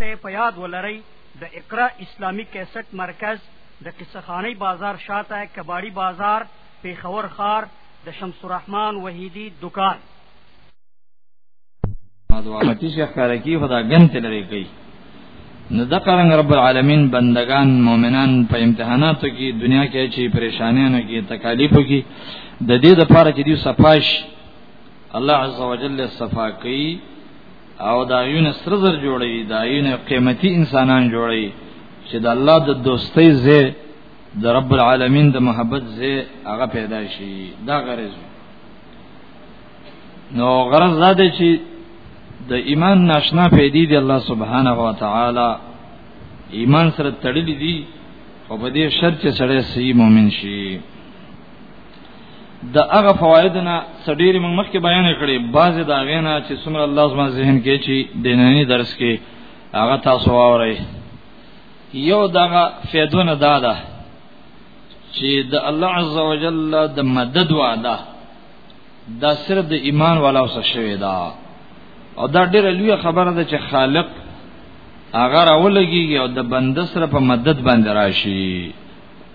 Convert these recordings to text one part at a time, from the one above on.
ته په یاد ولرئ د اقرا اسلامی کیسټ مرکز د قصخانی بازار شاته کباړی بازار پیښور خار د شمس الرحمن وحیدی دکان ماتی شیخ کارکی خدا غنت لري کوي نو د قرنګ رب العالمین بندگان مؤمنان په امتحاناتو کې دنیا کې چې پریشانانو کې تکالیفو کې د دې لپاره چې دی صفاش الله عز وجل صفا کوي او دا یونه سر زر جوړي دا یونه قیمتي انسانان جوړي چې د الله د دوستۍ زه د رب العالمین د محبت زه هغه پیدا شي دا غرض نو غرض دا دی چې د ایمان ناشنا پیدې دی الله سبحانه و تعالی ایمان سره تړلې دي او په دې شرط چې سره سي مؤمن شي د هغه فواید نه سډیر موږ مخکې بیان کړي بعض دا غینا چې څومره الله زما ذهن کې چې د نننی درس کې هغه تاسو واورئ یو دغه فیدونه دا ده چې د الله عزوجل د مدد وعده دا صرف د ایمان والا اوس شوی دا او دا ډیره لوی خبره ده چې خالق هغه راولږي او د بنده سره په مدد باندې راشي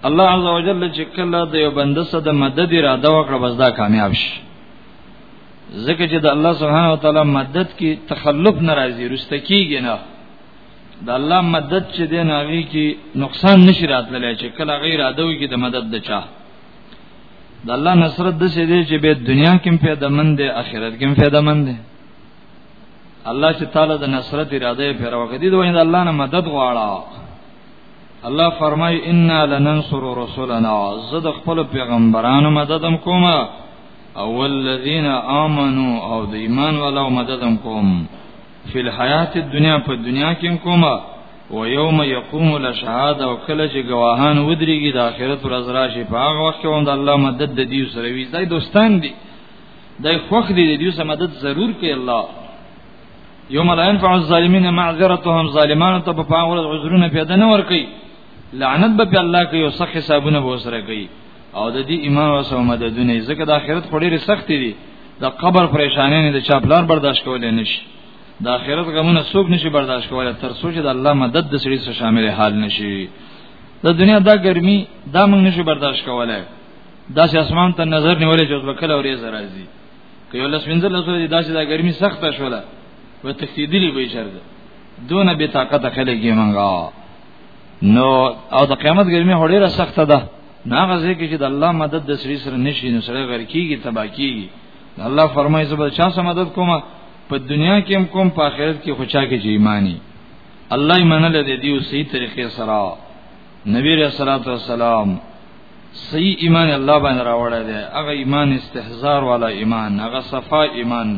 الله عز وجل چې کله د یو بنده سره د مدد اراده وکړه بس دا کامیاب شي ځکه چې د الله سبحانه و تعالی مدد کې تخلف ناراضي رسته کیږي نه د الله مدد چې دی ناغي کې نقصان نشي راتللی چې کله غیر ادوي کې د مدد د چا د الله نصرت د څه دی چې به دنیا کې پیدا مند دی آخرت کې پیدا مند دی الله چې تعالی د نصرت اراده پیرا وکړي دوی د الله نه مدد غواړي الله فرمای ان لننصر رسولنا زد خپل پیغمبرانو مددم کوم او الذين امنوا او د ایمان والو مددم کوم فی الحیات الدنیا په دنیا کې کوم او یوم یقوم الاشهاد او کله چې گواهان ودریږي د آخرت ورځ راشي په هغه وخت کې هم د الله مدد د دې سره وي دای دوستان دي دای خوخ دي د دې سره مدد ضرور کوي الله یوم لا ينفع الظالمین معذرتهم ظالمانو ته په پاور عذرونه پیدا نه ور کوي لعنت به په الله کوي او صح حسابونه به وسره کوي او د دې ایمان او سو مددونه ځکه د آخرت خوري سخت دي د قبر پریشانې نه د چاپلار برداشت کولای نشي د آخرت غمونه څوک نشي برداشت کولای تر څو چې د الله مدد د سړي سره شامل حال نشي د دنیا دا ګرمي دا موږ نشو برداشت کولای دا چې اسمان ته نظر نیولې چې وکړه او ریز راځي که یو لس منځل لس ورځې داسې دا ګرمي سخته شوله و تکسیدلی به شر ده دون به طاقت خلک یې منګا نو او د قیامت ګرمي هډیره سخته ده ناغه ځکه چې د الله مدد د سری سره نشي نو سره غر کیږي تبا کیږي الله فرمایي زبر چا سره مدد کومه په دنیا کې هم کوم په آخرت کې خوشا کې چې ایمانی الله یې منل دې دیو صحیح طریقې سره نبی رسول الله صلی الله علیه وسلم صحیح ایمان الله باندې راوړی دی هغه ایمان استحزار والا ایمان هغه صفا ایمان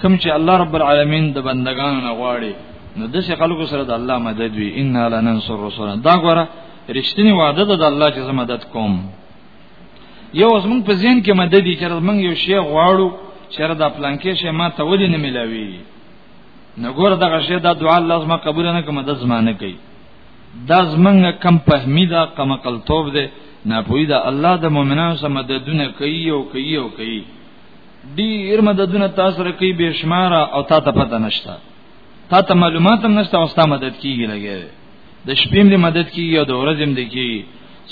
کوم چې الله رب العالمین د بندگانو نه غواړي نو د څه خلکو سره د الله مدد وی ان لا ننصر رسول دا غره رښتینی وعده ده د الله چې مدد کوم یو زمون په ذهن کې مدد دي چې موږ یو شی غواړو چې دا پلانکې شی ما ته ودی نه ملاوي نګور دغه شی دا دعا الله زما قبول نه کوم د زمانه کوي دا زمنګ کم فهمی دا کم عقل توب دی نه پوی دا الله د مؤمنانو سره مددونه کوي او کوي او کوي ډیر مددونه تاسو سره کوي بشمار او تا ته پته نشته تا ته معلومات هم نشته او ستا مدد کیږي لګي د شپې مې مدد کیږي او د ورځې هم دی کیږي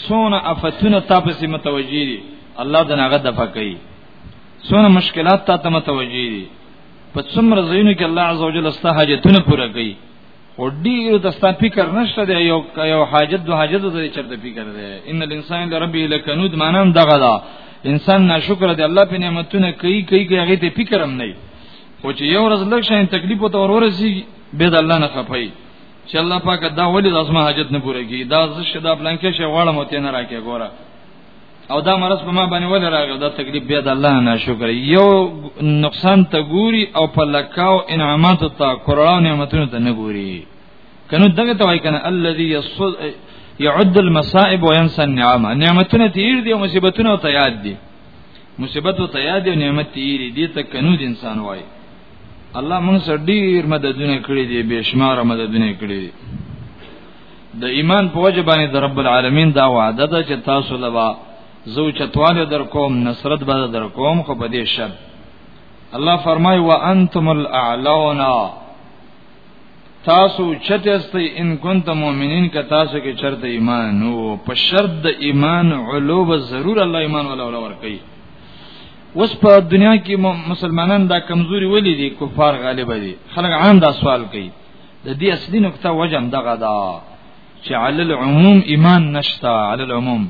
سونه افتونه تاسو متوجي دي الله د ناغه دفع کوي سونه مشکلات تاسو متوجي دي په څومره زینو کې الله عزوجل استحاجتونه پوره کوي خو ډیر د ستان فکر نشته دی یو یو حاجت دو حاجت د چرته فکر دی ان الانسان لربه لکنود مانم دغه دا انسان ناشکر دی الله په نعمتونه کوي کوي کوي هغه ته فکر هم نه خو چې یو ورځ لږ شین تکلیف او تور ورسي به د الله نه خپي چې الله پاک دا ولې د اسما حاجت نه پوره کی دا زشه دا پلان کې شی غواړم ته نه راکې ګوره او دا مرض په ما باندې ول راغی دا تکلیف بیا د الله نه شکر یو نقصان ته ګوري او په لکاو انعامات ته قرآن نعمتونو ته نه ګوري کنو دغه ته وای کنه الذي يصد يعد المصائب وينسى النعمه نعمتونه تیر دي او مصیبتونه ته یاد دي مصیبت ته یاد دي نعمت تیر دي ته کنو د انسان وای الله موږ سره ډیر مددونه کړی دي بشمار مددونه کړی دي د ایمان په وجه باندې د رب العالمین دا وعده ده چې تاسو لبا زو چتواله در کوم نصرت به در کوم خو په دې شرط الله فرمای و انتم الاعلون تاسو چته است ان کنتم مؤمنین که تاسو کې چرته ایمان او په شرط د ایمان علو به ضرور الله ایمان ولا ولا ور کوي وس په دنیا کې مسلمانان دا کمزوري ولې دي کفار غالب دي خلک عام دا سوال کوي د دې اصلي نقطه وجم دغه دا چې علی العموم ایمان نشتا علی العموم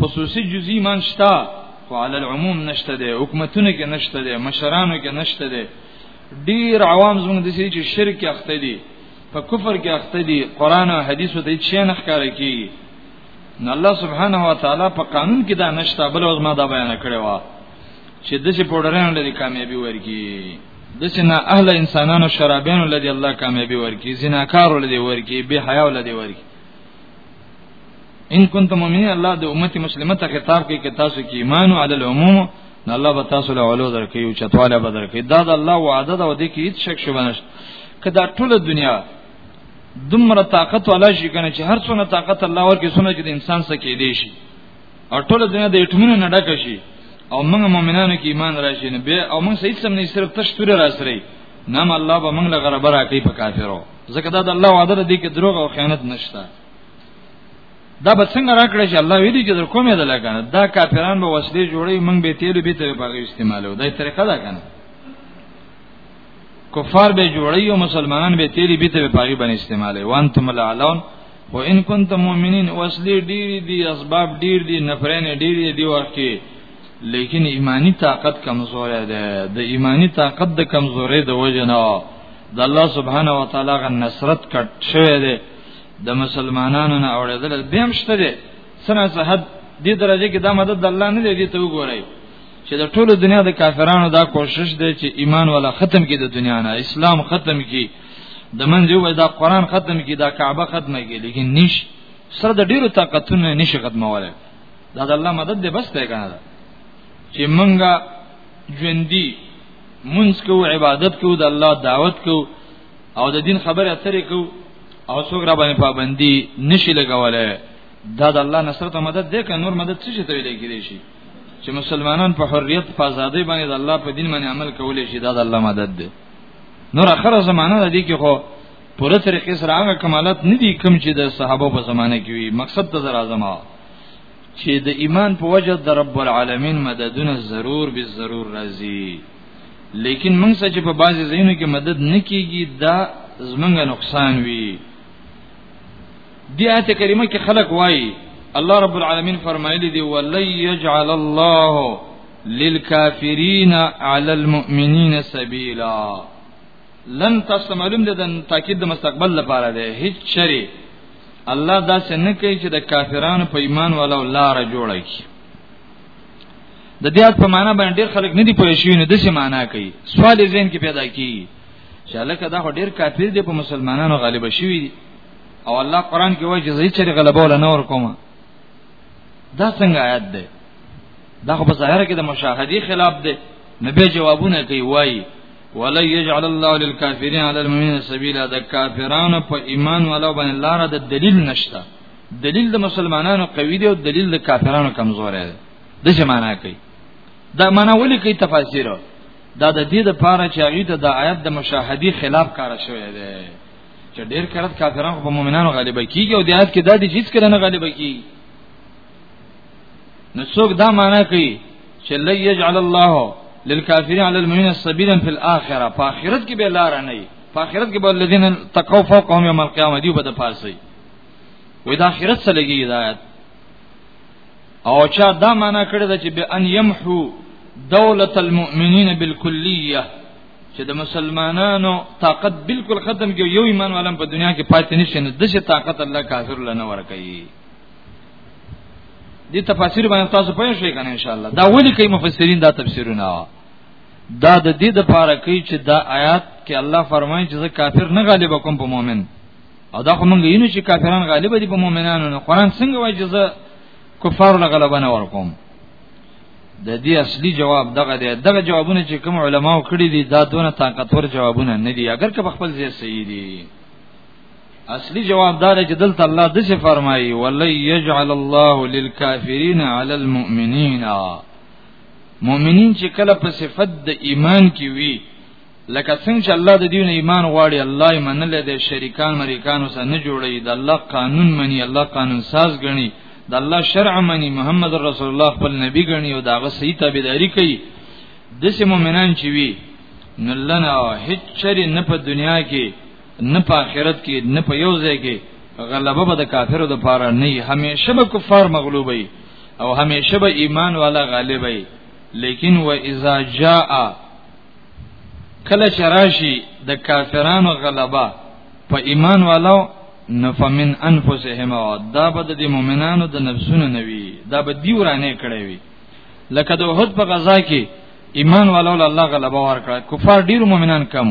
خصوصي جزئی ایمان شتا خو علی العموم نشته دی حکومتونه کې نشته دی مشرانو کې نشته دی ډیر عوام زموږ د سې چې شرک اخته دي په کفر کې اخته دي قران او حدیث ته چې نه ښکار کیږي نو الله سبحانه و تعالی په قانون کې دا نشته بل وزما دا بیان کړی و چې د څه پوډرانو لري کامیابی ورکی د سنا اهل انسانانو شرابانو لدی الله کامیابی ورکی زناکارو لدی ورکی بے حیاو لدی ورکی ان کنتم مؤمنین الله د امت مسلمه ته خطاب کوي کې تاسو کې ایمان او عدل عموم نه الله به تاسو له علو درکې او چتواله به درکې دا د الله وعده ده او د کې هیڅ شک شوبه نشته کدا ټول دنیا دومره طاقت ولا شي کنه چې هر څونه طاقت الله ورکې سونه چې د انسان سره کې دی شي او ټول دنیا د اټمونو نه ډک شي او موږ مؤمنانو کې ایمان راشي نه به او موږ صحیح سم نه صرف تشتور راسري نام الله به موږ له غرب راکې په کافرو ځکه دا د الله وعده دي کې دروغ او خیانت نشته دا به څنګه راکړي چې الله ویلي چې در کومه ده لګنه دا کافران به وسلې جوړي موږ به تیل به ته په استعمالو دا طریقه ده کنه کفار به جوړي او مسلمانان به تیل به ته په باندې استعمالي وانتم العلون و ان كنت مؤمنين وسلي ډیر دي اسباب ډیر دي نفرین ډیر دي ورکه لیکن ایمانی طاقت کمزور ده د ایمانی طاقت د کمزورې د وجه نه د الله سبحانه و تعالی غ نصرت کټ شوی دی د مسلمانانو نه اوریدل به هم شته دي سره صحت دې درجه کې دا مدد د الله نه دی ته وګورئ چې د ټولو دنیا د کافرانو دا کوشش دی چې ایمان ولا ختم کړي د دنیا نه اسلام ختم کړي د منځ یو دا قران ختم کی دا کعبه ختمه کی لیکن نش سره د ډیرو طاقتونو نشي ختموله دا د الله مدد دی بس ته کنه دا چې منګه ژوندۍ منځ کو عبادت کو د الله دعوت کو او د دین خبره اترې کو او څوک را باندې پابندي نشي لګولای دا د الله نصرت او مدد دی که نور مدد څه شي ته ویل کېږي شي چې مسلمانان په حریت په ازادۍ باندې د الله په دین باندې عمل کولای شي دا د الله مدد دی نور اخره زمانہ د دې کې خو پوره طریقې سره هغه کمالات نه دي کوم چې د صحابه په زمانه کې وي مقصد د زرا زما چې د ایمان په وجه د رب العالمین مددونه ضرور به ضرور راځي لیکن موږ سره چې په بعضی ځایونو کې مدد نه کیږي دا زمونږ نقصان وي دی آیت کریمه کې خلق وایي الله رب العالمین فرمایلی دی ولن یجعل الله للکافرین علی المؤمنین سبیلا لن تاسو معلوم ده د تاکید د مستقبل لپاره ده هیڅ شری الله دا څنګه کوي چې د کافرانو په ایمان ولو لار جوړه کی د دې په معنا باندې ډېر خلک نه دی پوه شوی نه د څه معنا کوي سوال زین کې پیدا کی چې لکه دا ډېر کافر دی په مسلمانانو غالب شوی او الله قران کې وایي چې زه چې غلبه ولا نور کومه دا څنګه آیات ده دا خو په ظاهر کې د مشاهدي خلاف ده نبی جوابونه کوي وایي ولا يجعل الله للكافرين على المؤمنين سبيلا د کافرانو په ایمان ولو باندې لار د دلیل نشته دلیل د مسلمانانو قوی دی او دلیل د کافرانو کمزور دی د څه معنا کوي دا معنا ولي کوي تفاسیر دا د دې د پاره چې هغه د آیات د مشاهدي خلاف کار شوی دی چې ډېر کړه کافران په مؤمنانو غالب کیږي او د آیات کې دا د جیس کړه نه غالب کیږي نو څوک دا معنا کوي چې لن یجعل الله للکافرین علی المؤمنین سبیلا فی الاخره په آخرت کې به لار نه وي په آخرت کې به الذین تقوا فوقهم یوم القیامه دی په د پاسه وي دا آخرت سره لګي هدایت او چا دا معنا کړی چې به ان یمحو دولت المؤمنین بالکلیه چې د مسلمانانو طاقت بالکل ختم کې یو ایمان ولم په دنیا کې پاتې نشي نه دغه طاقت الله کافر لنه ورکړي دې تفاسیر باندې تاسو پوه شئ کنه ان شاء الله دا ولي کوي مفسرین دا تفسیرونه دا د دې د پاره کوي چې دا آیات کې الله فرمایي چې کافر نه غالب کوم په مؤمن او دا خو مونږ یینو چې کافران غالب دي په مؤمنانو نه قران څنګه وایي چې کفار له غلبه نه ورکوم د دې اصلي جواب دغه دی دغه جوابونه چې کوم علماو کړی دي دا دونه طاقتور جوابونه نه دي اگر که خپل ځای صحیح دي اصلي جواب دا دی چې دلته الله د څه فرمایي ولي يجعل الله للكافرين على المؤمنين مؤمنین چې کله په صفت د ایمان کې وي لکه څنګه چې الله د دین ایمان غواړي الله یې منل دي شریکان مریکانو سره نه جوړي د الله قانون مني الله قانون ساز غني د الله شرع مني محمد رسول الله خپل نبی غني او داغه صحیح تابعداري کوي دسه مؤمنان چې وي نلنا هیڅ چری نه په دنیا کې نه په آخرت کې نه په یو ځای کې غلبه به د کافرو د پاره نه همیشه به کفار مغلوبي او همیشه به ایمان والا غالبي لیکن و اذا جاء کله چې راشي د کافرانو غلبه په ایمان والو نفمن انفسهم دا به د مؤمنانو د نفسونو نوي دا به دی ورانه کړی وي لکه د وحد په غزا کې ایمان والو الله غلبه ورکړه کفار ډیر مؤمنان کم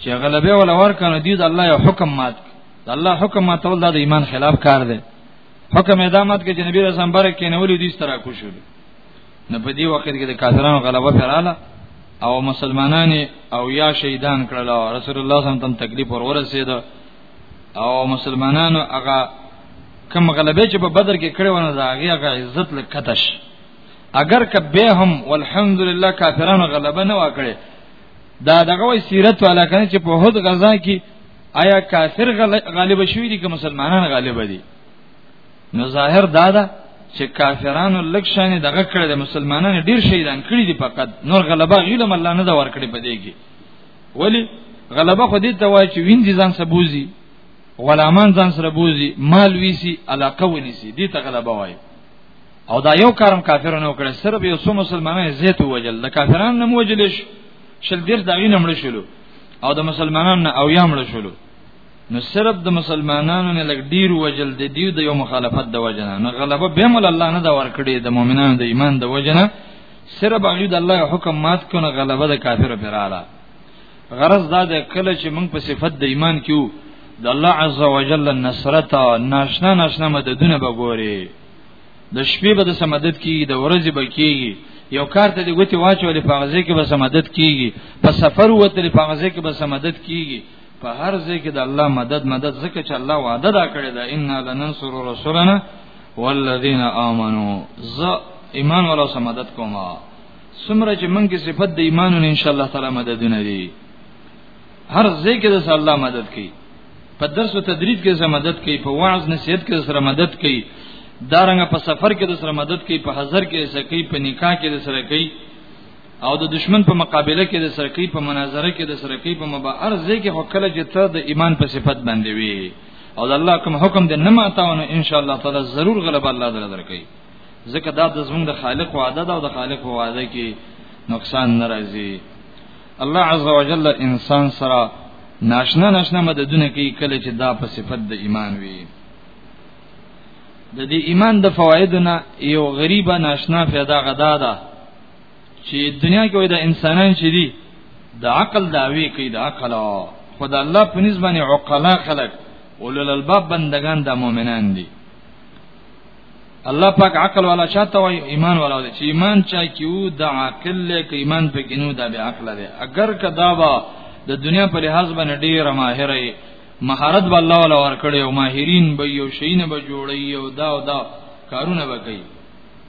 چې غلبه ولا ورکړه دی د الله یو حکم مات د الله حکم مات ول د ایمان خلاف کار دی حکم ادامت کې چې نبی رسول برکې نه ولې دې سترا کوشل نه په دې وخت کې د کافرانو غلبه پراله او مسلمانان او یا شهیدان کړل رسول الله صلی الله علیه وسلم تکلیف ور ورسید او مسلمانانو هغه کم غلبه چې په بدر کې کړو نه دا هغه عزت لکتش اگر کبه هم والحمدلله کافرانو غلبه نه وکړي دا دغه وی سیرت والا کنه چې په هود غزا کې آیا کافر غالب شوی دي که مسلمانان غالب دي نو ظاهر دا ده چې کافرانو لږ شان دغه کړی د مسلمانانو ډیر شهیدان کړی دي فقط نور غلبه غیلم الله نه دا ورکړي پدې کې ولی غلبه خو دې ته وای چې وین دي ځان سبوزي غلامان ځان سره بوزي مال ویسي علاقه ونیسي دې ته غلبه وای او دا یو کارم کافرانو کړی صرف یو څو مسلمانانو زیت وجل د کافرانو نه موجلش شل دیر دغینه مړ شلو او د مسلمانانو او یا مړ شلو نو صرف د مسلمانانو نه لګ ډیر وجل د دیو د یو مخالفت د وجنه نو غلبه به مول الله نه دا ورکړي د مؤمنانو د ایمان د وجنه صرف هغه د الله حکم مات کنه غلبه د کافر پر اعلی غرض دا د کله چې موږ په صفت د ایمان کیو د الله عز وجل نصرت ناشنا ناشنا مددونه بګوري د شپې به د سمدد کیږي د ورځې به کیږي یو کار ته د ګوتې واچولې په غزه کې به سمدد کیږي په سفر وته په غزه کې به سمدد کیږي په هر ځای کې د الله مدد مدد ځکه چې الله وعده دا کړې ده ان لننصر رسولنا والذین آمنو ز ایمان ولا سم مدد کوما سمره چې منګه صفت د ایمان ان شاء الله تعالی مددونه دي هر ځای کې د الله مدد کوي په درس او تدریس کې سره مدد کوي په وعظ نصیحت کې سره مدد کوي دارنګ په سفر کې سره مدد کوي په حضر کې سره کوي په نکاح کې سره کوي او د دشمن په مقابله کې د سرکی په مناظره کې د سرکی په مبارزه کې وکړه چې ته د ایمان په صفت باندې وي او د الله کوم حکم دې نه ماتاونه ان شاء الله تعالی ضرور غلبه الله تعالی درکې ځکه دا د زمونږ د خالق وعده ده او د خالق وعده کې نقصان ناراضي الله عز وجل انسان سره ناشنا ناشنا مددونه کوي کله چې دا په صفت د ایمان وي د دې ایمان د فوایدونه یو غریبه ناشنا پیدا غدا ده چې دنیا کې وای د انسانان چې دي د عقل داوی کوي د عقل خدای الله په نسبت باندې عقلا خلق اولل الباب بندگان د مؤمنان دي الله پاک عقل والا چاته وای ایمان والا دی چې ایمان چا کیو د عقل له ایمان په کینو د به عقل دی اگر کدا با د دنیا په لحاظ باندې ډیر ماهر ای مهارت به الله والا ورکړي او ماهرین به یو شین به جوړي او دا او دا کارونه به کوي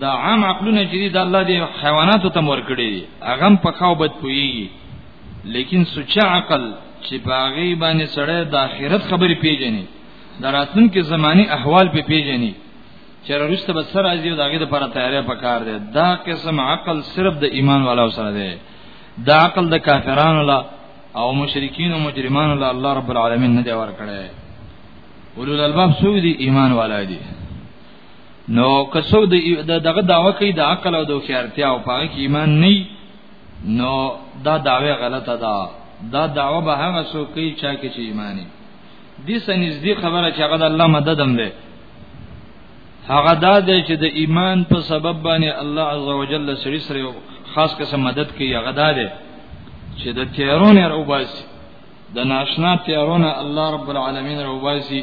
دا عام عقلونه چې د الله دی حیواناتو ته مور کړی هغه په خاو بد پوي لیکن سوچ عقل چې باغی باندې سړی د آخرت خبرې پیژني دراتن کې زماني احوال په پیژني چې رښتیا به سره ازیو داګه د لپاره تیارې پکار دی دا قسم عقل صرف د ایمان والا سره دی دا عقل د کافرانو لا او مشرکین او مجرمانو لا الله رب العالمین نه دی ور کړی اولو الباب سودی ایمان والا دی نو کسو د دغه داوا کوي د عقل او د خیرتیا او پاره کې ایمان نه نو دا داوا غلطه ده دا داوا به هغه سو کوي چا کې چې ایمان نه دي سنځ دي خبره چې هغه د الله مدد هم ده هغه دا دی چې د ایمان په سبب باندې الله عزوجل سړي سره خاص قسم مدد کوي هغه دا دی چې د تیرونه روباسي د ناشنا تیرونه الله رب العالمین روباسي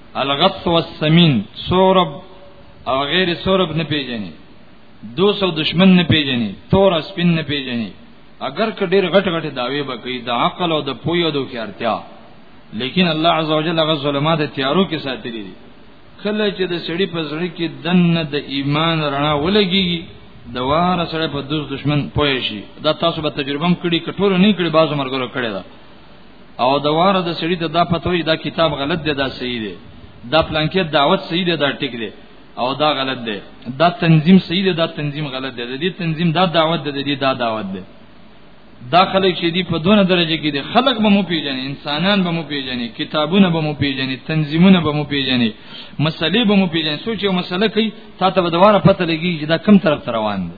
الغث والسمین سورب او غیر سورب نه پیژني دو سو دشمن نه پیژني تور سپین نه پیژني اگر که ډیر غټ غټ داوی بکې د عقل او د پوی او د خیارتیا لیکن الله عزوجل هغه ظلمات تیارو کې ساتلي دي کله چې د سړی په زړه کې دنه د ایمان رڼا ولګي د وار سره په دوست دشمن پوي شي دا تاسو به تجربه هم کړی کټور نه کړی بازو مرګرو کړی دا او د واره د سړي ته دا پتوې دا کتاب غلط دی دا صحیح دی دا پلانکې دعوت صحیح دی دا ټیک دی او دا غلط دی دا تنظیم صحیح دی دا تنظیم غلط دی د دې تنظیم دا دعوت دی د دې دا دعوت دی دا خلک چې دی په دونه درجه کې دي خلک به مو پیژني انسانان به مو پیژني کتابونه به مو پیژني تنظیمونه به مو پیژني مسلې به مو پیژني سوچ یو مسله کوي تا ته به دواره پته لګي چې دا کم طرف روان دی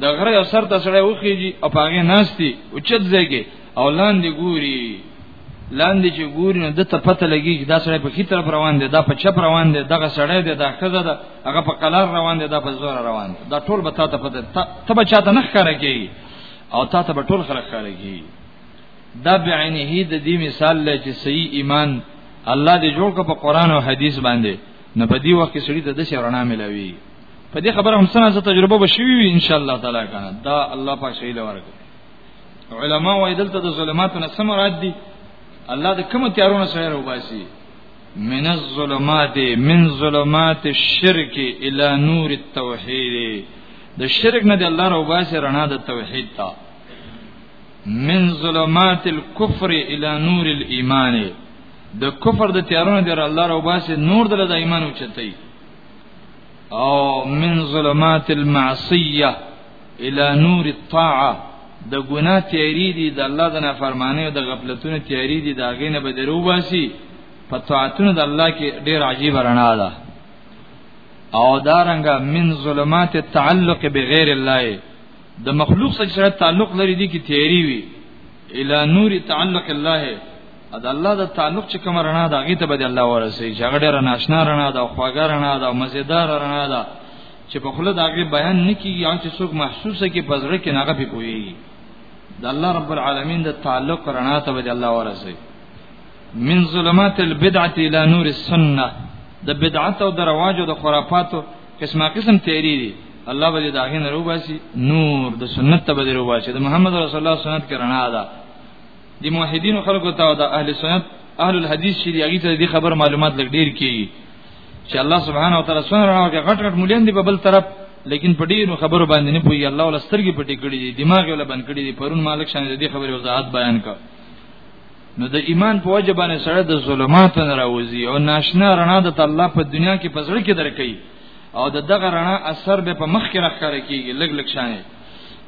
د غره یو سر ته سړی وخیږي او پاغه ناشتي او چت ځایږي او لاندې ګوري لاندې چې ګوري نو د ته پته لګي چې دا سړی په خي طرف روان دی دا په چپ روان دی دغه سړی دی دا خزه ده هغه په قلار روان دی دا په زور روان دی دا ټول به تا ته پته ته به چاته نه ښکارا کیږي او تا ته به ټول خلک ښکارا کیږي دا بعینه د دې مثال لې چې صحیح ایمان الله دې جوړ کړ په قران او حدیث باندې نه په دې وخت کې سړی ته د شرنا ملوي په دې خبره هم سره تجربه بشوي وي ان شاء الله تعالی کنه دا الله پاک شهید ورکړي علما وایي دلته د ظلماتو نه سم مراد دي الله د کوم تیارونو سره وباسي من الظلمات من ظلمات الشرك الى نور التوحید د شرک نه دی الله راوباسي رڼا د توحید ته من ظلمات الكفر الى نور الايمان د کفر د تیارونو دی الله راوباسي نور د ایمان اوچتای او من ظلمات المعصيه الى نور الطاعه د ګناه تیاری دی د الله د نافرمانی او د غفلتونو تیاری دی دا غینه به درو باسي په طاعتونو د الله کې ډیر عجیب رڼا ده او دارنګه من ظلمات التعلق بغیر الله د مخلوق سره تعلق لري دي کې تیاری وي الى نور تعلق الله د الله د تعلق چې کوم رڼا ده هغه ته به الله ورسي چې هغه ډېر ناشنا رڼا ده خواږه رڼا ده مزیدار رڼا ده چې په خله دا غي بیان نکي یا چې څوک محسوسه کې پزړه کې ناغه پی کوي د الله رب العالمین د تعلق رڼا ته به الله ورسي من ظلمات البدعه الى نور السنه د بدعت او د رواج او د خرافاتو قسمه قسم تیری دي الله به دا غي نه روباسي نور د سنت ته به روباسي د محمد رسول الله سنت کې رڼا ده د موحدینو خلکو ته او د اهل سنت اهل الحديث شری هغه ته دې خبر معلومات لګ ډیر کیږي چې الله سبحانه وتعالى سره راوږي غټ غټ مولین دی په بل طرف لیکن په ډیرو خبرو باندې نه پوي الله ول سترګې پټې کړې دي دماغ ول بند کړې دي پرون مالک شان دې خبرې وضاحت بیان کړ نو د ایمان په وجه باندې سره د ظلمات نه راوځي او ناشنا رڼا د الله په دنیا کې پزړه کې درکې او د دغه رڼا اثر به په مخ کې راخره کیږي لګ لګ شانه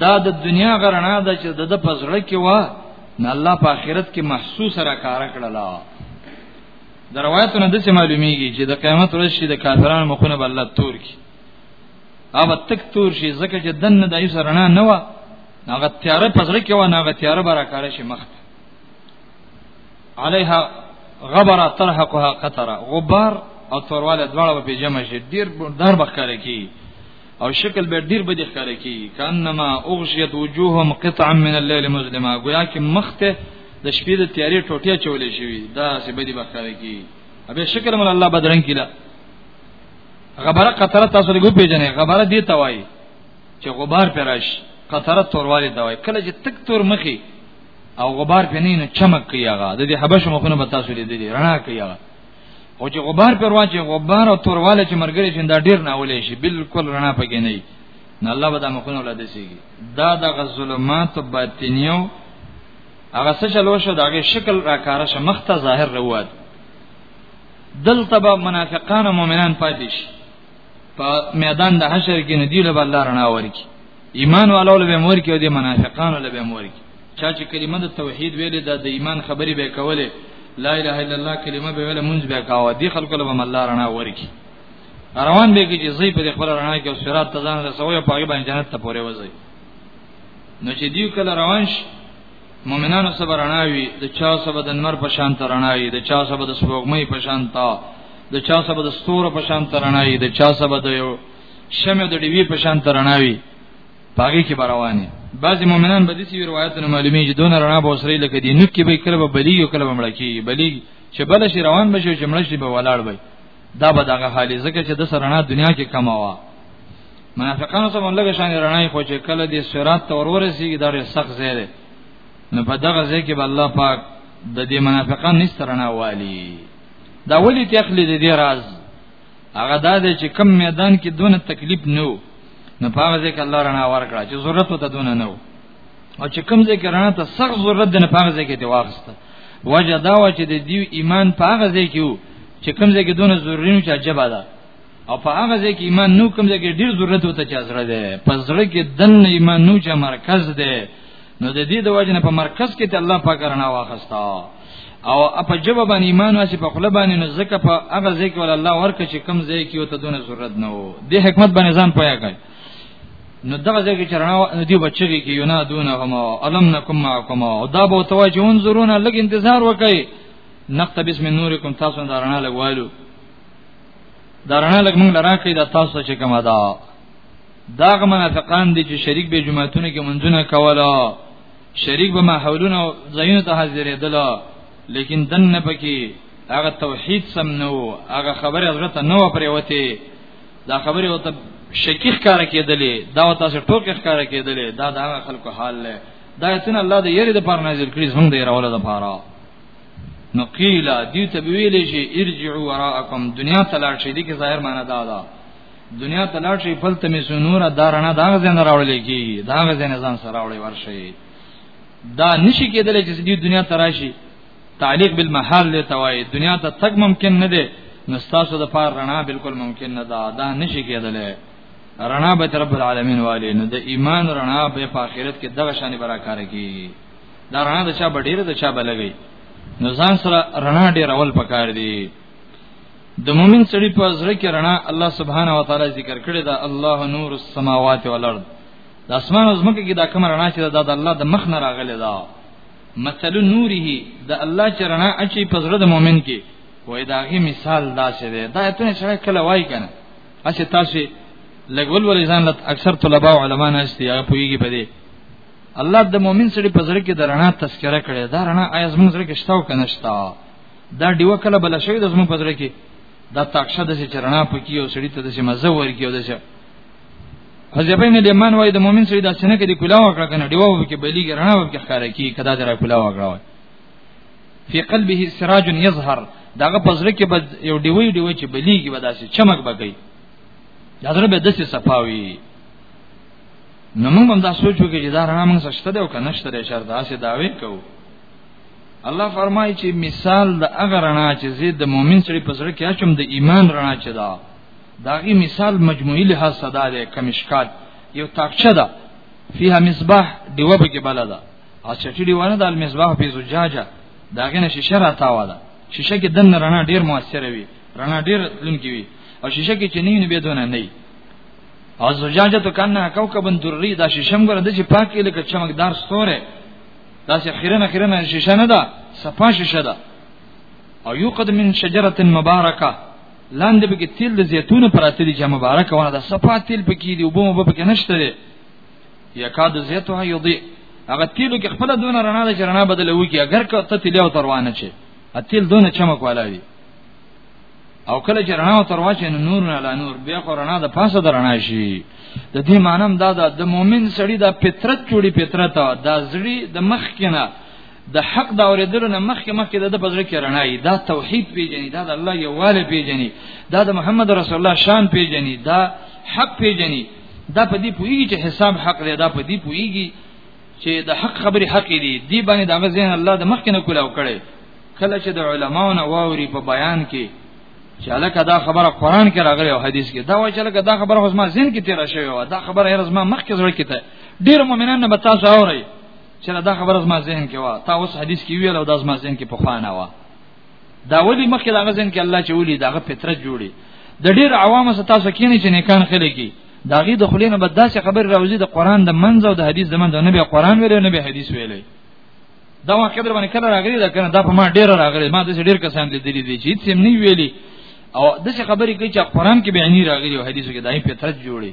دا د دنیا غرنا ده چې د د پزړه کې وا نه الله په آخرت کې محسوس را کار کړل د روایتونو د څه معلومیږي چې د قیامت ورځ شي د کافرانو مخونه بل الله تور کی او تک تور شي ځکه چې دنه د ایس رڼا نه و هغه تیار پزړه کې و نه هغه تیار برا کار شي مخ علیها غبره ترحقها قطره غبار او تورواله دواړه په جمع شي ډیر در بخاره کی او شکل به ډیر بده ښکاره کی کانما اغشیت وجوههم قطعا من الليل مظلما گویا کې مخته د شپې د تیارې ټوټه چولې شوی دا سه بده بخاره کی ابه شکل مل الله بدرنګ کیلا غبره قطره تاسو لګو پیژنې غبره دی توای چې غبار پراش قطره تورواله دوای کله چې تک تور مخي او غبار پنین چمک کیغه د دې حبش مخونه به تاسو لیدلی رڼا کیغه او چې غبار پر واچي غبار او تورواله چې مرګري چې دا ډیر نه ولې شي بالکل رڼا پکې نه وي نه الله به دا مخونه ولاده سیږي دا د غزلمات باطنیو هغه څه چلو شو داغه شکل راکاره شه مخته ظاهر رواد دلته به منافقان او مؤمنان پاتې شي په میدان د حشر کې نه دی له الله رڼا ورکی ایمان والو له مور کې او د منافقانو له مور کې چا چې کلمه د توحید ویلې ده د ایمان خبرې به کوله لا اله الا الله کلمه به ویله مونږ به کاوه دی خلکو له الله رڼا ورکی روان به کې چې زی په خپل رڼا کې او صراط ته ځان رسوي په هغه باندې جنت ته پورې وځي نو چې دیو کله روان شي مؤمنانو صبر رڼاوي د چا سبا د نور په شان ترناوي د چا سبا د سپوږمۍ په شان تا د چا سبا د ستورو په شان ترناوي د چا سبا د یو شمه د ډیوی په شان ترناوي پاګه کې برواني بعضی مؤمنان به د دې روایتونو معلومي چې دون رڼا به سره لکه دي نو کې به کله به بلی یو کله به مړکی بلی چې بل شي روان بشي چې مړ شي به ولاړ وي دا به دغه حالي زکه چې د سرنا دنیا کې کماوه منافقانو سره مونږ شان رڼای خو چې کله دې صراط ته ورورسیږي دا ډېر سخت ځای دی نو په دغه ځای کې به الله پاک د دې منافقان نشته رڼا والی دا ولي تخلي دې راز هغه دا دی چې کم میدان کې دونه تکلیف نو نه پاغه ځکه الله رڼا ورکړه چې ضرورت وته دونه نو او چې کوم ځای کې رڼا ته سخت ضرورت دی نه پاغه ځای کې دی واغسته وجه دا و چې د دې ایمان پاغه ځای کې وو چې کوم ځای کې دونه ضروري نه چې عجب ده او په هغه ځای کې ایمان نو کوم ځای کې ډیر ضرورت وته چې زړه ده په زړه کې دن ایمان نو چې مرکز ده نو د دې د وجنه په مرکز کې ته الله پاک رڼا واخستا او په جواب باندې ایمان واسي په خپل باندې نو زکه په هغه ځای کې ول الله ورکه چې کم ځای کې وته دونه ضرورت نه وو د حکمت باندې ځان پوهه کوي نو دغه ځای کې چرنا نو دی بچی کې یو نه دونه هم علم نکم معکم او دا به توای چې انظرونه لګ انتظار وکي نقطه بسم نورکم تاسو نه رڼا لګوالو دا رڼا لګ موږ لرا کې دا تاسو چې کومه دا دا منافقان دي چې شریک به جماعتونه کې منځونه کولا شریک به ماحولونه زینو ته حاضرې دلا لیکن دنه پکې هغه توحید سم نو هغه خبره حضرت نو پرې وته دا خبره وته شکی ښکار کېدلې دا وته څه ټوکې ښکار کېدلې دا د هغه خلکو حال له دا څنګه الله د یری د پر نازل کړي څنګه دی راول د پاره نو قیل دی ته ویلې شي ارجعوا وراءکم دنیا تلاړ شي دي کې ظاهر معنا دا ده دنیا تلاړ شي فلته می سنور دارنه دا ځنه راولې کی دا ځنه ځان سره راولې ورشي دا نشي کېدلې چې دې دنیا تراشي تعلیق بالمحال له توای دنیا ته تک ممکن نه دی نو تاسو د پاره رڼا بالکل ممکن نه ده دا نشي کېدلی رڼا به رب العالمین والی نو د ایمان رڼا به په آخرت کې دغه شان برکار کیږي دا رڼا د چا بډیره د چا بلګي نو ځان سره رڼا ډیر اول پکار دی د مؤمن سړي په زړه کې رڼا الله سبحانه و تعالی ذکر کړی دا الله نور السماوات والارض د اسمان او زمکه کې دا کوم رڼا چې دا د الله د مخ نه راغلی دا مثل نوره د الله چرنا اچي په زړه د مؤمن کې وای دا غي مثال داسې دی دا ته سره کله وای کنه اسی تاسو لګول ولې ځان لته اکثر طلباء او علما نه استي هغه پويږي په دې الله د مؤمن سره په زړه کې د رڼا تذکرہ کړي دا رڼا آیا زموږ سره کې شتاو کنه شتا دا دیو کله بل شوی د زموږ په زړه کې دا تاکشه د چې رڼا پکې او سړی ته د چې مزه ورکی او د چې حذیفه ابن یمان وای د مؤمن سره د سینه کې د کلا وکړه کنه دیوو کې بلیګ رڼا وکړه ښکارا کی کدا درا کلا وکړه فی قلبه سراج یظهر داغه پزړه کې بد یو دیوی دیوی چې بلیګ بداسي چمک بګی دا زره به دسه صفاوي نو موږ هم دا سوچو کې چې دا رڼا موږ سره شته دی او کنه شته دی شر دا سه داوي کو الله فرمایي چې مثال د هغه رڼا چې زید د مؤمن سره پزړه کې اچم د ایمان رڼا چې دا داغي مثال مجموعي لحاظ صدا ده کمشکات یو تاکچه ده فيها مصباح دیوه به کې بلدا او چټي دیوانه د المصباح په زجاجه داغه نه شیشه راتاوه ده شیشه کې دن رڼا ډیر موثر وي رڼا ډیر لونکي وي او شیشه کې چې نه نه بيدونه نه او زجاجه تو کنه کوكب دري دا شیشم ګره د چې پاکه لکه چمکدار ستوره دا چې خیرنه خیرنه شیشه نه ده صفه شیشه ده او یو قد من شجره مبارکه لاندې به کې تیل د زیتون پر اتري چې مبارک ونه دا صفا تیل پکې دی وبو مبه پکې نشته دی یکاد زیتها یضی هغه تیلو کې خپل دونه رڼا د رڼا بدلوي کې اگر که ته تیل او تروانه چي تیل دونه چمک ولاوي او کله چې رڼا او ترواچې نور نه لا نور بیا خو رڼا د پاسه د رڼا شي د دې مانم دا د مؤمن سړی د فطرت جوړي فطرت دا زړی د مخ کنه د حق دا اوریدلو نه مخکې مخکې د په ځل کې رڼا ای دا توحید پیژني دا د الله یواله پیژني دا د محمد رسول الله شان پیژني دا حق پیژني دا په دې پوېږي چې حساب حق دی دا په دې پوېږي چې د حق خبرې حق دي دی باندې دا غزين الله د مخکې نه کولاو کړي کله چې د علماو نه واوري په بیان کې چې الکه دا خبره قران کې راغلی او حدیث کې دا وایي چې الکه دا خبره خو زما زین کې تیر شوی و دا خبره هر زما مخکې زړه کې ته ډیر مؤمنان نه به تاسو اورئ چیرې دا خبره زما ذهن کې و تا اوس حدیث کې ویل او دا زما ذهن کې په خوانه و دا ولی مخکې دا غزن کې الله چولی دا غ فطرت جوړي د ډېر عوامو ستا سکینه چې نیکان خلې کې داغي د خلینو بد داسې خبر راوځي د قران د منځ او د حدیث د منځ نه به قران ویلې نه به حدیث ویلې دا واقع در باندې کله راغلی دا کنه دا په ما ډیر راغلی ما د ډیر کسان لیدلې دي چې هیڅ هم نه ویلي او د څه خبرې کوي چې قران کې به عیني راغلی او حدیثو کې دایي فطرت جوړي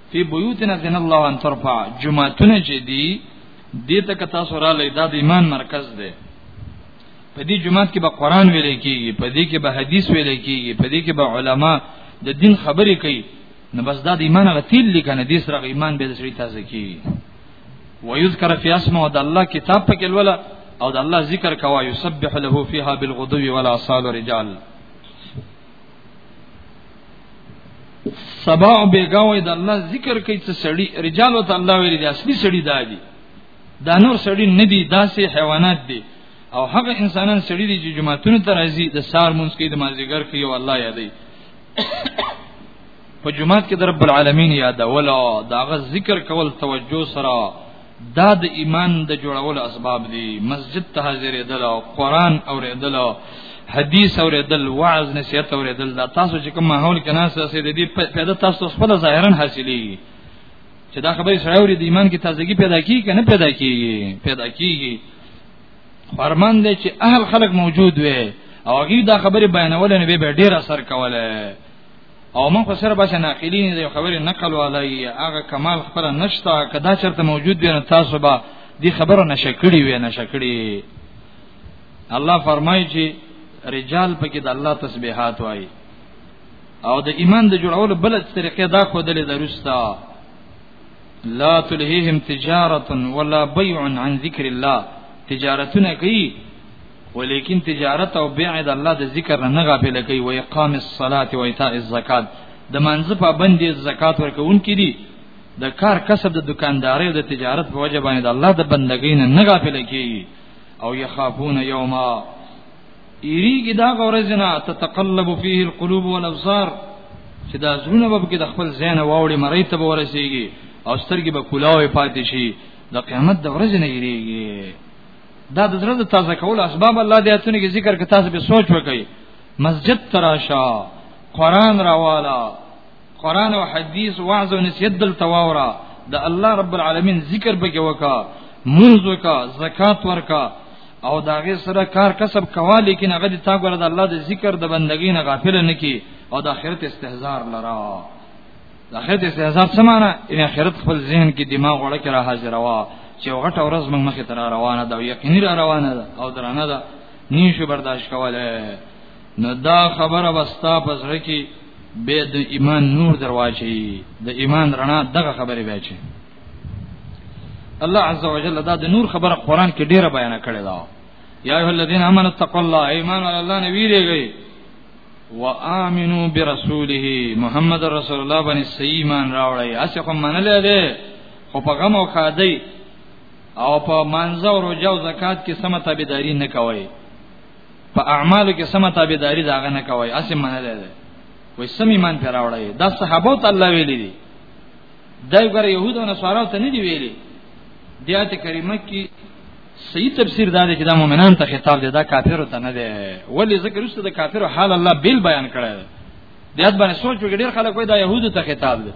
فی بیوتنا ذن الله ان ترفع جمعتون جدی دې ته که تاسو را لید د ایمان مرکز دی په دې جمعات کې به قران ویل کیږي په دې کې به حدیث ویل کیږي په دې کې به علما د دین خبرې کوي نو بس دا د ایمان غتیل لیکنه دې سره ایمان به سړي تازه کیږي ويذكر في اسمه د الله کتاب په کې ولا او د الله ذکر کوا یسبح له فیها بالغدو والعصال رجال سبا بیگاوی د الله ذکر کوي چې سړی رجال او الله ویل دي اصلي سړی دادي دا نور سړی نه دي داسې حیوانات دي او هغه انسانان سړی دي چې جماعتونو ته راځي د سار مونږ کې د مازیګر کې او الله یادې په جماعت کې د رب العالمین یاد ولا داغه ذکر کول توجه سره دا د ایمان د جوړولو اسباب دي مسجد ته حاضرېدل او قران اورېدل او حدیث اورېدل وعظ نصیحت اورېدل دا تاسو چې کوم ماحول کې نه ساسې د دې پیدا تاسو خپل ظاهرا حاصلې چې دا خبرې سره اوري د ایمان کې تازګي پیدا کیږي کنه پیدا کیږي پیدا کیږي فرمان دی چې اهل خلق موجود وي او هغه دا خبرې بیانول نه به ډیر اثر کوله او من خو سره بس ناقلین دی خبره نقل علی هغه کمال خبره نشتا کدا چرته موجود دی تاسو به دی خبره نشکړی وی نشکړی الله فرمایي چې رجال پکې د الله تسبیحات وایي او د ایمان د جوړولو بل طریقې دا خو دلې درستا لا تلهیهم تجارت ولا بيع عن ذکر الله تجارتونه کوي ولیکن تجارت او بیع د الله د ذکر نه غافل کوي او اقام الصلاه او ایتاء الزکات د منځ پابندي زکات ورکون کړي د کار کسب د دکانداري او د تجارت په وجه باندې د الله د بندګۍ نه نه غافل کیږي او یخافون یوما ایریږي دا غورزنا تتقلب فيه القلوب والابصار چې دا زونه به کې د خپل ذهن واوړي مړی ته ورسیږي او سترګې به کولاوي پاتې شي د قیامت د ورځې نه ایریږي دا د زړه د تازه کول اسباب الله دې اتونه کې ذکر کې تاسو به سوچ وکړئ مسجد تراشا قران راوالا قران او حدیث وعظ او نصیحت دل تواورا د الله رب العالمین ذکر به وکا منځ وکا زکات ورکا او دا غي سره کار کسب کوا لیکن هغه د تا ګره د الله د ذکر د بندګۍ نه غافل نه کی او د آخرت استهزار لرا د اخرت استعذاب څه معنی ان اخرت خپل ذهن کې دماغ وړه کې را حاضر وا چې وغټ ورځ موږ مخې ته روانه ده او یقیني را روانه ده او درانه ده نشو برداشت کوله نو دا خبره وستا پس رکی به د ایمان نور درواچي د ایمان رڼا دغه خبره به چي الله عز وجل دا د نور خبره قران کې ډیره بیان کړې ده یا ایه الذین آمنوا اتقوا الله ایمان علی الله نبی دیږي وآمنو برسوله محمد رسول الله باندې صحیح ایمان راوړی اسه خو منلې ده خو په غم او خادي او په منځو او رجو زکات کې سم تابعداري نه کوي په اعمالو کې سم تابعداري داغه نه کوي اسه منلې ده وای سم ایمان پر راوړی دا صحابه ته الله ویلي دي دای ګره يهودو نه سوارو ته نه دی ویلي دیات کریمه کې صحیح تفسیر دا دی چې دا مؤمنان ته خطاب دی دا کافر ته نه دی ولی ذکر است د کافر حال الله بیل بیان کړی دی دیات باندې سوچ وکړي ډیر خلک وایي دا يهودو ته خطاب دی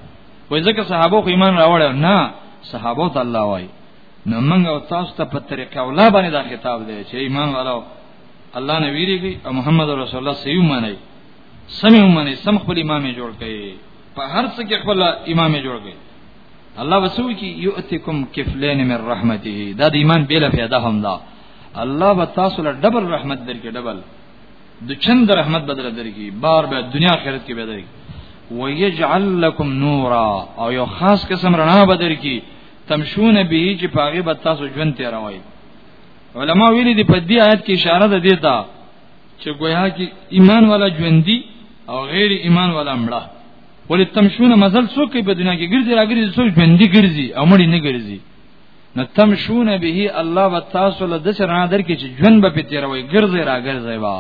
وای ځکه صحابه خو ایمان راوړل نه صحابه ته الله وای نو موږ او تاسو ته په طریقه اوله باندې دا خطاب دی چې ایمان والو الله نه ویریږي او محمد رسول الله صحیح معنی سمې معنی سم خپل امام جوړ کړي په هر څه کې خپل امام جوړ کړي الله وسو کی یؤتکم کفلین من رحمته دا د ایمان بیل فیاده هم دا الله به تاسو له ډبل رحمت درکې ډبل د چند رحمت بدل درکې بار به دنیا آخرت کې به درکې ويجعل لكم نورا او یو خاص قسم رڼا بدل کی تمشون به چې پاغه به تاسو ژوند تیروي علما ویلي دی په دې آیت کې اشاره ده دیتا چې گویا کې ایمان والا ژوندۍ او غیر ایمان والا مړه ولې تمشون مزل څوک په دنیا کې ګرځي راګرځي څوک ژوندۍ ګرځي او مړی نه ګرځي نو تمشون به الله وتعالى له د سره در کې چې ژوند به تیروي ګرځي راګرځي وا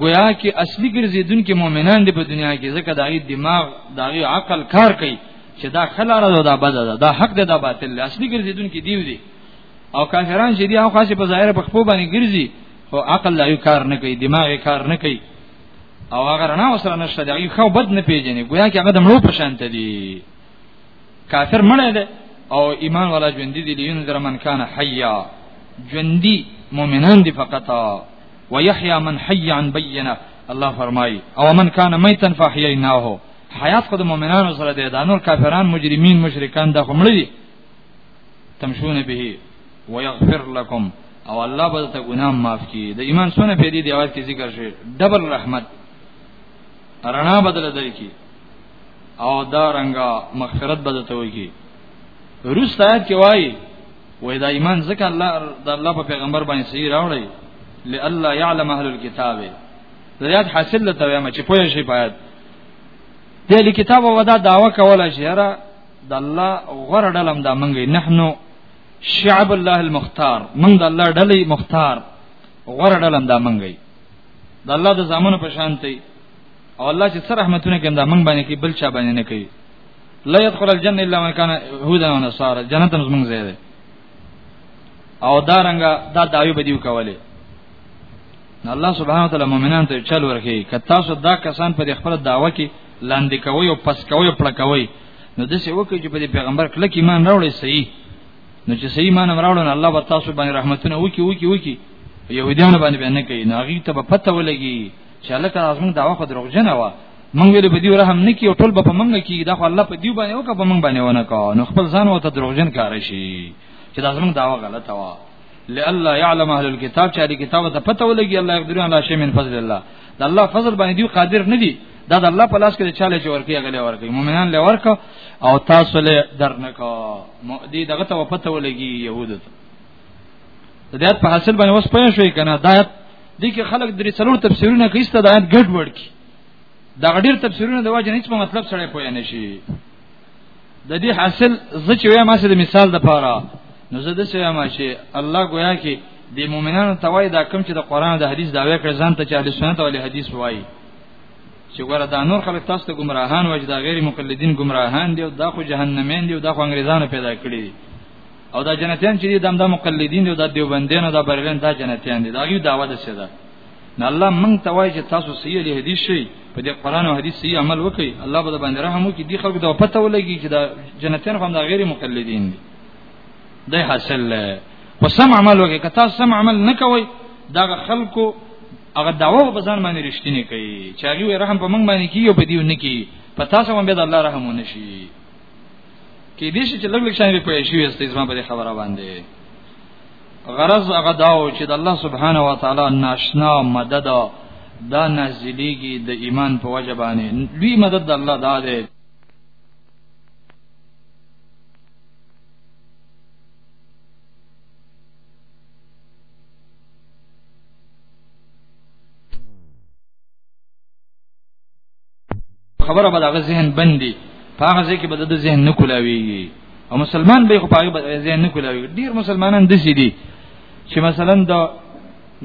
گویا کې اصلي ګرځیدونکو مؤمنان دی په دنیا کې ځکه دغه دماغ دغه عقل کار کوي چې دا خلاره ده دا بده ده دا حق ده دا باطل ده اصلي ګرځیدونکو دیو دي او کافران چې دی هغه خاصه په ظاهر په خپل باندې ګرځي او عقل لا کار نه کوي دماغ کار نه کوي او هغه رڼا وسره نشته دی خو بد نه پیژني ګویا کې هغه د مړو په شان ته دی کافر مړ دی او ایمان والا ژوند دي لیون در من کان حیا ژوندۍ مؤمنان دي فقط ويحيى من حي عن بينه الله فرمای او من کان میتن فاحییناه حیات خود مؤمنانو سره دی دا نور کافران مجرمین مشرکان د خمړي تمشون به ويغفر لكم او الله به ته ګناه معاف کړي د ایمان سونه په دې دی اواز کې ذکر شوی ډبل رحمت رڼا بدل درکې او دا رنګه مغفرت بدل ته وږي روس آیات کې وایي وې دا ایمان ځکه الله د الله په پیغمبر باندې صحیح راوړی لالا يعلم اهل الكتاب زیات حاصل لته وایم چې پوه شي پات دې کتاب ودا داوا کوله چې یاره د الله غره ډلم دا منګي نحنو شعب الله المختار من د الله ډلې مختار غره ډلم دا منګي د الله د زامنو په شانتي او الله چې سره رحمتونه کوي دا من باندې کې بل چا باندې نه کوي لا يدخل الجنه الا من كان هودا ونصارى جنت هم زمونږ ځای دی او دا رنګه دا دایو بدیو کوله الله سبحانه وتعالى مؤمنان ته چل ورکي کتا سو دا کسان په خپل دعوه کې لاندې کوي او پس کوي او پړکوي نو د څه وکړي چې په دې پیغمبر کله کې ایمان راوړي صحیح نو چې صحیح ایمان راوړل الله به تاسو باندې رحمتونه وکي وکي وکي يهودانو باندې باندې نه کوي نو هغه ته په پته ولګي چې الله تعالی زموږ دعوه خو دروغجن و مونږ ویل په دې رحم نه کی او ټول به په مونږ کې دا خو الله په دې باندې وکړه په مونږ باندې ونه کا نو خپل ځان وته دروغجن کار شي چې دا زموږ دعوه غلطه و لالا يعلم اهل الكتاب چې دې کتاب ته پته ولګي الله يقدرون على شيء من فضل الله د الله فضل باندې دی قادر نه دي دا د الله په لاس کې چاله چې ورکی هغه ورکی مؤمنان له ورک او تاسو له درنکو مؤدی دغه ته وپته ولګي يهود ته د دې په حاصل باندې اوس پوه شوې کنه دا دي کې خلک درې څلور تفسیرونه کوي ست دا ګډ وډ کی دا غډیر تفسیرونه د واجب هیڅ په مطلب سره پوه نه شي د دې حاصل زه چې وایم اسه د مثال د پاره نو زه د څه وایم چې الله گویا کې د مؤمنانو توای دا کم چې د قران او د حدیث داوی کړ ځان ته چې اهل سنت او اهل حدیث وایي چې ګوره دا نور خلک تاسو ته گمراهان وجه دا غیر مقلدین گمراهان دي او دا خو جهنمین دي او دا خو انګریزانو پیدا کړی دي او دا جنتیان چې دم دا مقلدین دي او دا دیوبندین او دا بریلین دا جنتیان دي دا یو دعوه ده سره نه الله مونږ ته وایي چې تاسو صحیح له حدیث شي په دې قران او حدیث صحیح عمل وکړي الله به باندې رحم وکړي دي خلکو ته پته ولګي چې دا جنتیان هم دا غیر مقلدین دي دا حاصل وسم عمل وکړي که تاسو سم عمل نکوي دا خلکو هغه دعوه په ځان باندې رښتینی کوي چې هغه رحم په موږ باندې کیږي په دیو نه کی په تاسو باندې د الله رحم ونشي کې دې چې لږ لږ شان به پوه شي استې زما په خبره باندې غرض هغه داو چې د الله سبحانه و تعالی ناشنا مدد دا نازلېږي د ایمان په وجه باندې لوی مدد د الله دا دی خبره به دغه ذهن بندي هغه ځکه به د ذهن نه کولاوي او مسلمان به خو پاره به ذهن نه کولاوي ډیر مسلمانان د سې دي چې مثلا د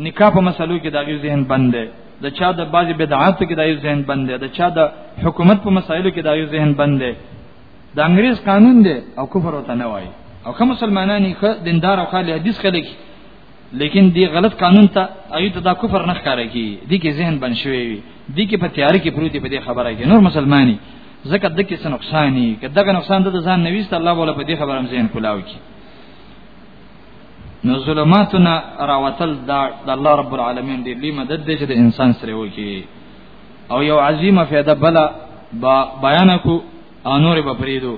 نکاح په مسلو کې دغه ذهن بند دی د چا د بعضی بدعات کې دغه ذهن بند دی د چا د حکومت په مسایلو کې دغه ذهن بند دی د انګريز قانون دی او کفر وته نه وایي او کوم مسلمانانی خ دیندار او خالي حدیث خلک لیکن دی غلط قانون ته ایو ته دا کفر نه ښکارا کی دی کې ذهن بن شوی وي دی کې په تیار کې پروتي په دې خبره کې نور مسلمانانی زکه د کې څه نقصان ني کداغه نقصان د ځان نويست الله ولا په دې خبره هم ذهن کولاو کی نو ظلماتنا راوتل دا د الله رب العالمین دی لوی مدد دی چې د انسان سره وکی او یو عظیمه فایده بلا با بیان کو انور به پریدو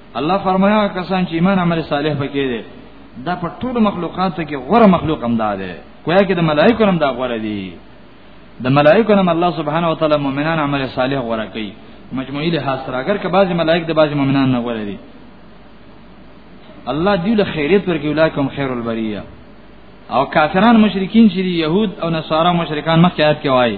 الله فرمایا کسان چې ایمان عمل صالح پکې دي دا په ټول مخلوقات کې غوره مخلوق هم ده کویا کې د ملائکه هم دا غوړه دي د ملائکه هم الله سبحانه و تعالی مؤمنان عمل صالح غوړه کوي مجموعي له حاصل اگر که بعضی ملائکه د بعضی مؤمنان نه غوړه دي الله دی له خیریت ورکړي ولکم خیر البریه او کافران مشرکین چې يهود او نصارا مشرکان مخکې آیات کې وایي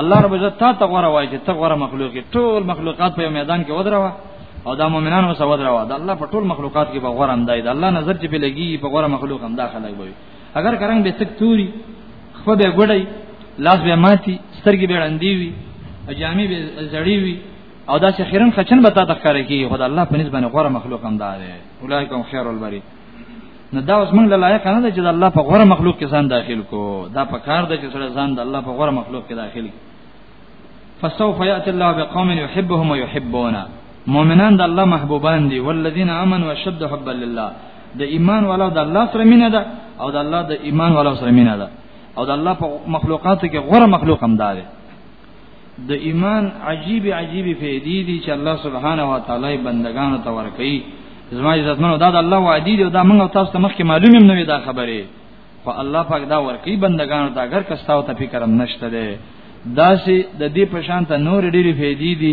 الله رب عزت تا ته غوړه وای چې ته غوړه مخلوق ټول مخلوقات په میدان کې ودروا او دا مؤمنان وسه ودروا دا الله په ټول مخلوقات کې به غوړه اندای دا الله نظر چې بلګي په غوړه مخلوق هم داخله وي اگر کرنګ به تک توري خو به ګړی لاس به ماتي سترګې به ړندې وي جامې به زړې وي او دا چې خیرن خچن به تا تخکاره کی خدای الله په نسبت غوړه مخلوق هم دار اولایکم خیر البری نه دا اوس موږ لایق نه ده چې د الله په غوړه مخلوق کې ځان داخل کو دا په کار ده چې سره ځان د الله په غوړه مخلوق کې داخل کی فسوف یات الله بقوم يحبهم ويحبونا مؤمنان د الله محبوبان دي والذین آمنوا وشد حبا لله د ایمان والا د الله سره مینه ده او د الله د ایمان والا سره مینه ده او د الله په مخلوقاتو کې غوړه مخلوق هم ده د ایمان عجیب عجیب فیدی دي چې الله سبحانه و تعالی بندگانو ته ورکړي زما عزتمنو دا د الله وعده دی دا موږ تاسو ته مخکې معلومه نه وي دا خبره خو الله پاک دا ورکی بندگانو ته اگر کستاو ته فکر هم نشته ده داسې د دې پشان ته نور ډېری فیدی دي